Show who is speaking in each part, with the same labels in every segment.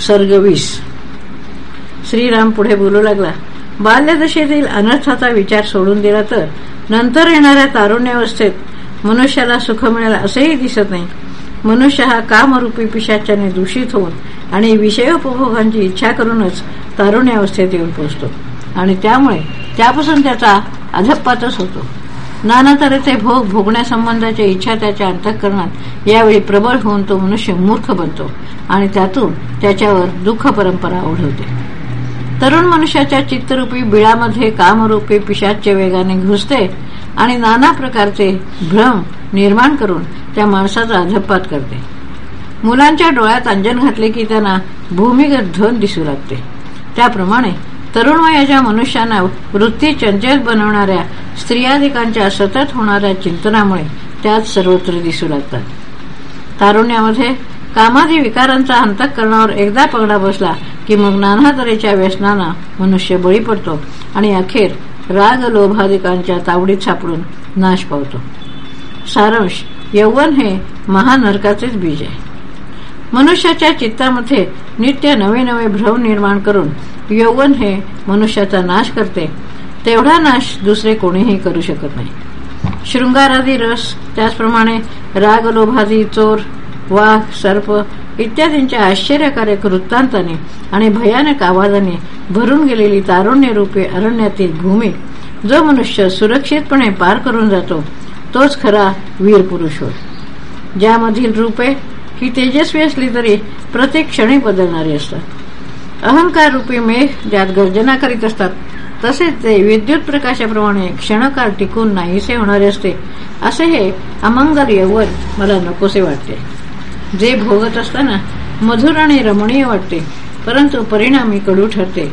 Speaker 1: सर्गवीस श्रीराम पुढे बोलू लागला. बाल्यदशेतील अनर्थाचा विचार सोडून दिला तर? नंतर येणाऱ्या तारुण्यावस्थेत मनुष्याला सुख मिळेल असेही दिसत नाही. मनुष्य हा कामरूपी पिशाच्याने दूषित होऊन आणि विषयोपभोगांची इच्छा करूनच तारुण्यावस्थेत येऊन पोचतो आणि त्यामुळे त्यापासून त्याचा अधप्पातच होतो. नाना तऱ्हेचे भोग भोगण्यासंबंधाच्या इच्छा त्याच्या अंतःकरणात यावेळी प्रबळ होऊन तो मनुष्य मूर्ख बनतो आणि त्यातून त्याच्यावर दुःख परंपरा ओढवते. तरुण मनुष्याच्या चित्तरूपी बिळामध्ये कामरूपी पिशाच्या वेगाने घुसते आणि नाना प्रकारचे भ्रम निर्माण करून त्या माणसाचा अधपात करते. मुलांच्या डोळ्यात अंजन घातले की त्यांना भूमिगत धन दिसू लागते. त्याप्रमाणे तरुण वयाच्या मनुष्यांना वृत्ती चंचल बनवणाऱ्या स्त्रियाधिकांच्या सतत होणाऱ्या चिंतनामुळे त्यात सर्वत्र दिसू लागतात. तारुण्यामध्ये कामादी विकारांचा अंतकरणावर एकदा पगडा बसला की मग नाना तऱ्हेच्या व्यसनांना मनुष्य बळी पडतो आणि अखेर राग लोभाधिकांच्या तावडीत सापडून नाश पावतो. सारांश यौवन हे महानरकाचेच बीज आहे. मनुष्याच्या चित्तामध्ये नित्य नवे नवे भ्रम निर्माण करून यौवन हे मनुष्याचा नाश करते तेवढा नाश दुसरे कोणीही करू शकत नाही. शृंगारादी रस त्याचप्रमाणे रागलोभादी चोर वाघ सर्प इत्यादींच्या आश्चर्यकारक वृत्तांताने आणि भयानक आवाजाने भरून गेलेली तारुण्य रूपे अरण्यातील भूमी जो मनुष्य सुरक्षितपणे पार करून जातो तोच खरा वीर पुरुष होय. ज्यामधील रूपे ही तेजस्वी असली तरी प्रत्येक क्षणी बदलणारी असतात. अहंकार रूपी मेघ ज्यात गर्जना करीत असतात तसेच ते विद्युत प्रकाशाप्रमाणे क्षणकाळ टिकून नाहीसे होणारे असते असे हे अमंगल यवन मला नकोसे वाटते. जे भोगत असताना मधुर आणि रमणीय वाटते परंतु परिणामी कडू ठरते.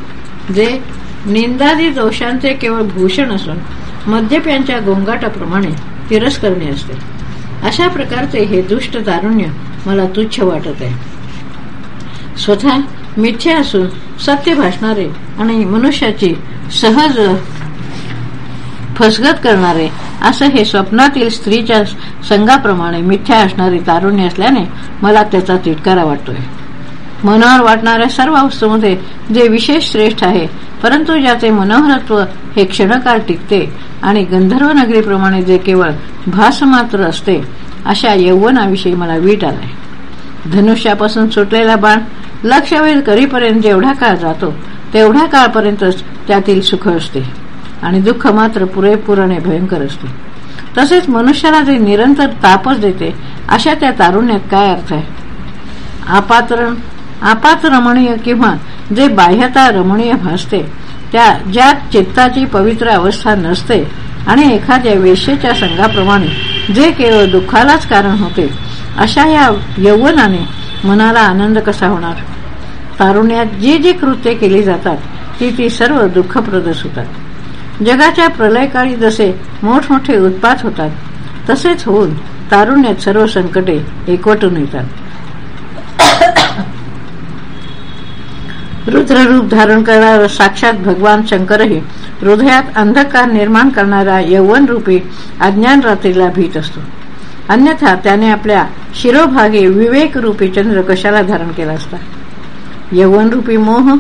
Speaker 1: जे निंदादी दोषांचे केवळ भूषण असून मद्यप्यांच्या गोंगाटाप्रमाणे तिरस्करणे असते. अशा प्रकारचे हे दुष्ट तारुण्य मला तुच्छ वाटत आहे. स्वतः मिथ्या असून सत्य भासणारे आणि मनुष्याची सहज फसगत करणारे असं हे स्वप्नातील स्त्रीच्या संघाप्रमाणे मिथ्या असणारे तारुण्य असल्याने मला त्याचा तिटकारा वाटतोय. मनोहर वाटणाऱ्या सर्व वस्तूमध्ये जे विशेष श्रेष्ठ आहे परंतु ज्याचे मनोहरत्व हे क्षणकाळ टिकते आणि गंधर्व नगरीप्रमाणे जे केवळ भासमात्र असते अशा यौवनाविषयी मला वीट आलाय. धनुष्यापासून सुटलेला बाण लक्षवेध करीपर्यंत जेवढा काळ जातो तेवढ्या काळपर्यंतच त्यातील सुख असते आणि दुःख मात्र पुरेपूर आणि भयंकर असते. तसेच मनुष्याला जे निरंतर तापच देते अशा त्या तारुण्यात काय अर्थ आहे? आपातरण आपात रमणीय किंवा जे बाह्यता रमणीय भासते त्या ज्या चित्ताची पवित्र अवस्था नसते आणि एखाद्या वेश्येच्या संघाप्रमाणे जे केवळ दुःखालाच कारण होते अशा या यौवनाने मनाला आनंद कसा होणार? तारुण्यात जी जी कृत्ये केली जातात ती ती सर्व दुःखप्रदच होतात. जगाच्या प्रलयकाळी जसे मोठमोठे उत्पात होतात तसेच होऊन तारुण्यात सर्व संकटे एकवटून येतात. रुद्ररूप धारण करणारा साक्षात भगवान शंकरही हृदयात अंधकार निर्माण करणारा यौवन रूपी अज्ञान रात्रीला भीत असतो. अन्यथा त्याने आपल्या शिरोभागी विवेक रूपी चंद्र कशाला धारण केला असता? यौवन रूपी मोह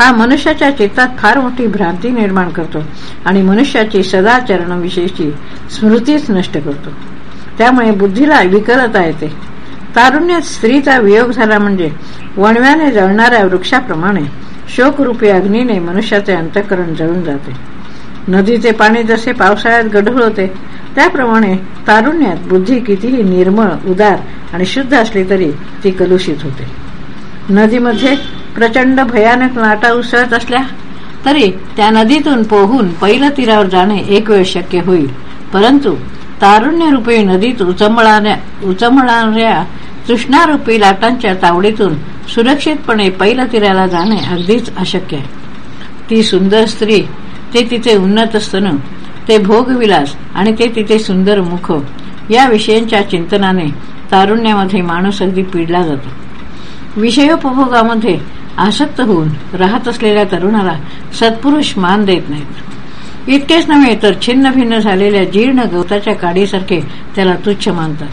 Speaker 1: हा मनुष्याच्या चित्तात फार मोठी भ्रांती निर्माण करतो आणि मनुष्याची सदाचरणविषयीची स्मृतीच नष्ट करतो. त्यामुळे बुद्धीला विकलता येते. तारुण्यात स्त्रीचा वियोग झाला म्हणजे वणव्याने जळणाऱ्या वृक्षाप्रमाणे शोकरूपी अग्नीने मनुष्याचे अंतकरण जळून जाते. नदीचे पाणी जसे पावसाळ्यात गढूळ होते त्याप्रमाणे तारुण्यात बुद्धी कितीही निर्मळ उदार आणि शुद्ध असली तरी ती कलुषित होते. नदीमध्ये प्रचंड भयानक लाटा उसळत असल्या तरी त्या नदीतून पोहून पहिलं तीरावर जाणे एक वेळ शक्य होईल. परंतु तारुण्यरूपी नदीत उचमळणाऱ्या उचमळणाऱ्या तृष्णारूपी लाटांच्या तावडीतून सुरक्षितपणे पैलतीराला जाणे अगदीच अशक्य आहे. ती सुंदर स्त्री ते तिचे उन्नत स्तन ते भोगविलास आणि ते तिथे सुंदर मुख या विषयांच्या चिंतनाने तारुण्यामध्ये माणूस अगदी पिडला जातो. विषयोपभोगामध्ये आसक्त होऊन राहत असलेल्या तरुणाला सत्पुरुष मान देत नाहीत. इतकेच नव्हे तर छिन्न भिन्न झालेल्या जीर्ण गवताच्या काडीसारखे त्याला तुच्छ मानतात.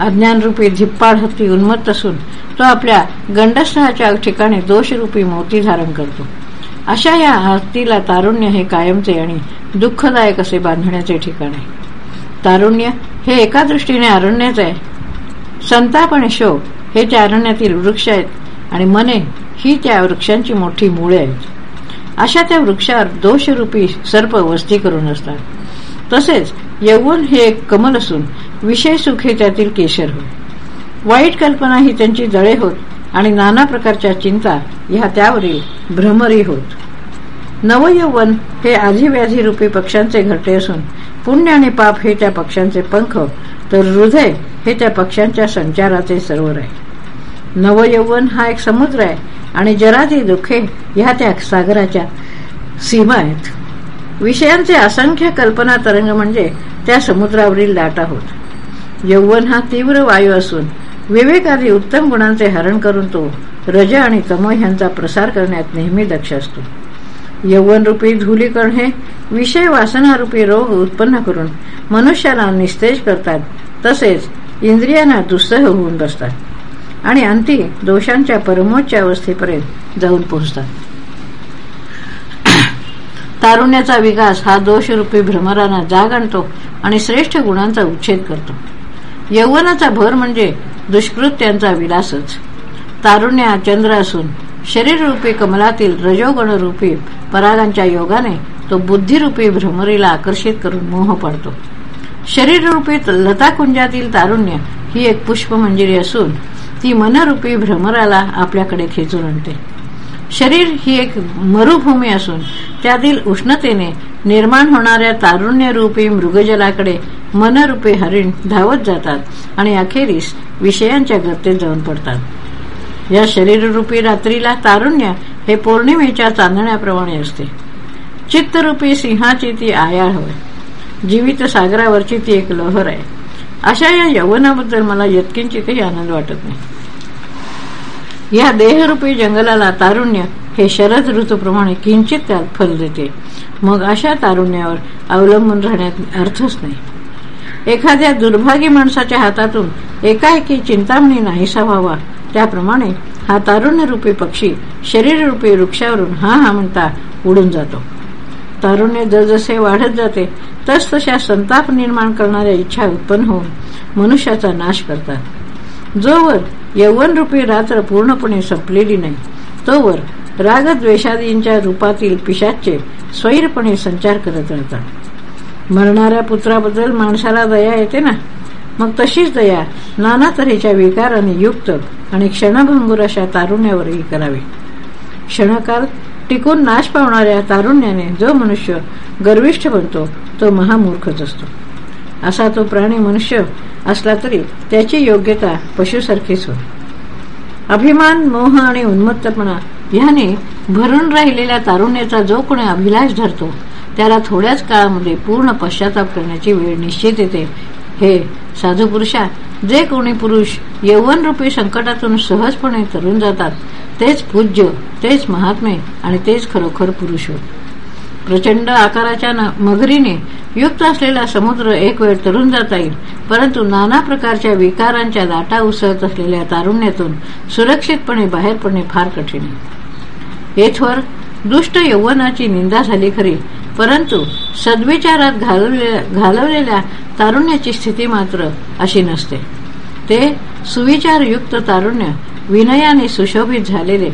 Speaker 1: अज्ञानरूपी धिप्पाड हत्ती उन्मत्त असून तो आपल्या गंडस्थळाच्या ठिकाणी दोषरूपी मोती धारण करतो. अशा या हत्तीला तारुण्य हे कायमचे आणि दुःखदायक असे बांधण्याचे ठिकाण आहे. तारुण्य हे एका दृष्टीने अरण्यच आहे. संताप आणि शोक हे त्या अरण्यातील वृक्ष आहेत आणि मने ही त्या वृक्षांची मोठी मुळे आहेत. अशा त्या वृक्षावर दोषरूपी सर्प वस्ती करून असतात. तसेच यौवन हे एक कमल असून विषय सुखे त्यातील केशर होत वाईट कल्पना ही त्यांची दळे होत आणि नाना प्रकारच्या चिंता ह्या त्यावरील भ्रमरी होत. नवयौवन हे आधीव्याधी रूपी पक्ष्यांचे घरटे असून पुण्य आणि पाप हे त्या पक्ष्यांचे पंख तर हृदय हे त्या पक्ष्यांच्या संचाराचे सरोवर आहे. नवयौवन हा एक समुद्र आहे आणि जरादी दुःखे ह्या त्या सागराच्या सीमा आहेत. विषयांचे असंख्य कल्पना तरंग म्हणजे त्या समुद्रावरील लाटा होत. यौवन हा तीव्र वायू असून विवेकादी उत्तम गुणांचे हरण करून तो रज आणि तम ह्यांचा प्रसार करण्यात नेहमी दक्ष असतो. यौवनरूपी धुलीकण हे विषय वासनारूपी रोग उत्पन्न करून मनुष्याला निस्तेज करतात तसेच इंद्रियांना दुस्सह होऊन बसतात आणि अंती दोषांच्या परमोच्च अवस्थेपर्यंत जाऊन पोहोचतात. तारुण्याचा विकास हा दोषरूपी भ्रमरांना जाग आणतो आणि श्रेष्ठ गुणांचा उच्छेद करतो. यौवनाचा भर म्हणजे दुष्कृत्यांचा विलासच. तारुण्या चंद्र असून शरीररूपी कमलातील रजोगणरूपी परागांच्या योगाने तो बुद्धिरूपी भ्रमरीला आकर्षित करून मोह पडतो. शरीररूपी लताकुंजातील तारुण्य ही एक पुष्पमंजिरी असून ती मनरूपी भ्रमराला आपल्याकडे खेचून आणते. शरीर ही एक मरुभूमी असून त्यातील उष्णतेने निर्माण होणाऱ्या तारुण्यरूपी मृगजलाकडे मनरूपे हरिण धावत जातात आणि अखेरीस विषयांच्या गर्तेत जाऊन पडतात. या शरीररूपी रात्रीला तारुण्य हे पौर्णिमेच्या चांदण्याप्रमाणे असते. चित्तरूपी सिंहाची ती आयाळ होय. जीवित सागरावरची ती एक लहर आहे. अशा या यवनाबद्दल मला यत्किंचितही आनंद वाटत नाही. या देहरूपी जंगलाला तारुण्य हे शरद ऋतूप्रमाणे किंचित त्यात फल देते. मग अशा तारुण्यावर अवलंबून राहण्यात अर्थच नाही. एखाद्या दुर्भागी माणसाच्या हातातून एकाएकी चिंतामणी नाहीसा व्हावा. त्याप्रमाणे हा तारुण्यरूपी पक्षी शरीररूपी वृक्षावरून हा हा म्हणता उडून जातो. तारुण्य जसजसे वाढत जाते तस तशा संताप निर्माण करणाऱ्या इच्छा उत्पन्न होऊन मनुष्याचा नाश करतात. जोवर यवनरूपी रात्र पूर्णपणे संपलेली नाही तोवर रागद्वेषादींच्या रूपातील पिशाचे स्वैरपणे संचार करत राहतात. मरणाऱ्या पुत्राबद्दल माणसाला दया येते ना? मग तशीच दया नाना तऱ्हेच्या विकाराने युक्त आणि क्षणभंगुर अशा तारुण्यावरही करावी. क्षणकाल टिकून नाश पावणाऱ्या तारुण्याने जो मनुष्य गर्विष्ठ बनतो तो महामूर्खच असतो. असा तो प्राणी मनुष्य असला तरी त्याची योग्यता पशुसारखीच हो अभिमान मोह आणि उन्मत्तपणा ह्याने भरून राहिलेल्या तारुण्याचा जो कोणी अभिलाष धरतो त्याला थोड्याच काळामध्ये पूर्ण पश्चाताप करण्याची वेळ निश्चित येते. हे साधू पुरुषा जे कोणी पुरुष यौवनरूपी संकटातून सहजपणे तरुण जातात तेच पूज्य तेच महात्मे आणि तेच खरोखर पुरुष. होत प्रचंड आकाराच्या मगरीने युक्त असलेला समुद्र एक वेळ तरुण जाता येईल परंतु नाना प्रकारच्या विकारांच्या दाटा उसळत असलेल्या तारुण्यातून सुरक्षितपणे बाहेर पडणे फार कठीण आहे. येथवर दुष्ट यौवनाची निंदा झाली खरी परंतु सद्विचारात घालवलेल्या तारुण्याची स्थिती मात्र अशी नसते. ते सुविचारयुक्त तारुण्य विनयाने सुशोभित झालेले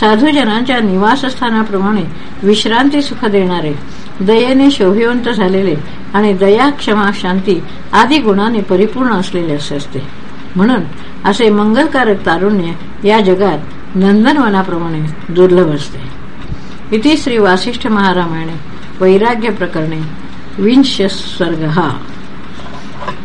Speaker 1: साधूजनांच्या निवासस्थानाप्रमाणे विश्रांती सुख देणारे दयेने शोभिवंत झालेले आणि दया क्षमा शांती आदी गुणाने परिपूर्ण असलेले असे असते. म्हणून असे मंगलकारक तारुण्य या जगात नंदनवनाप्रमाणे दुर्लभ असते. इति श्री वासिष्ठ महारामायणे. वैराग्य प्रकरणे विंश सर्ग हा